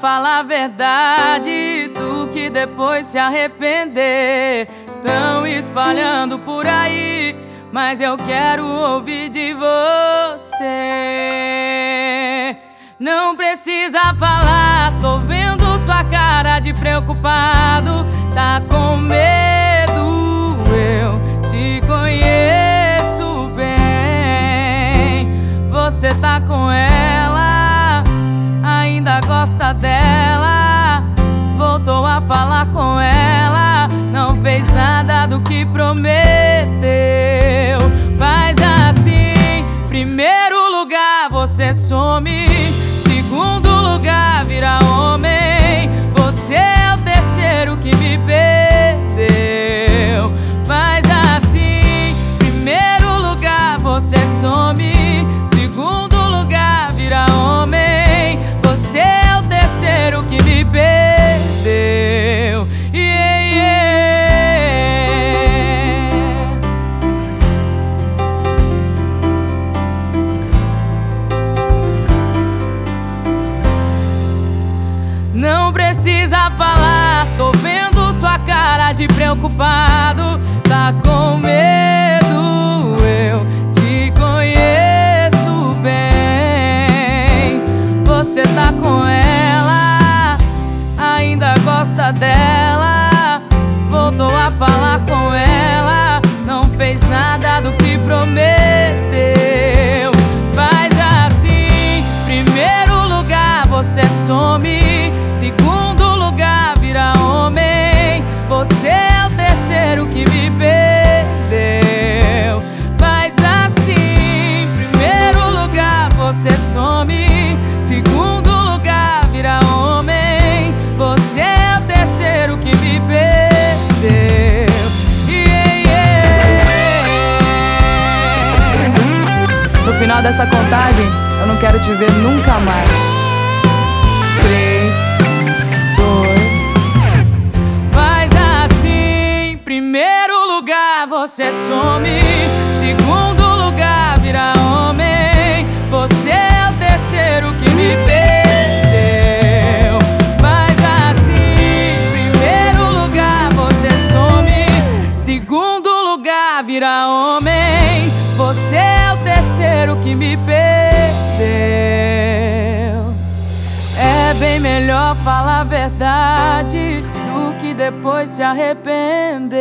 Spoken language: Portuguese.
falar a verdade do que depois se arrepender. Tão espalhando por aí, mas eu quero ouvir de você. Não precisa falar, tô vendo sua cara de preocupado. Tá com medo, eu te conheço ainda gosta dela. Voltou a falar com ela, não fez nada do que prometeu. Faz assim, primeiro lugar você some, segundo lugar vira homem. Você é o terceiro que me perdeu. Faz assim, primeiro lugar você some, precisa falar, tô vendo sua cara de preocupado. Final dessa contagem, eu não quero te ver nunca mais. Três, dois. Faz assim: primeiro lugar você some, segundo lugar vira homem. Você é o terceiro que me. Faz assim: vira homem. Você que me perdeu. É bem melhor falar a verdade do que depois se arrepender.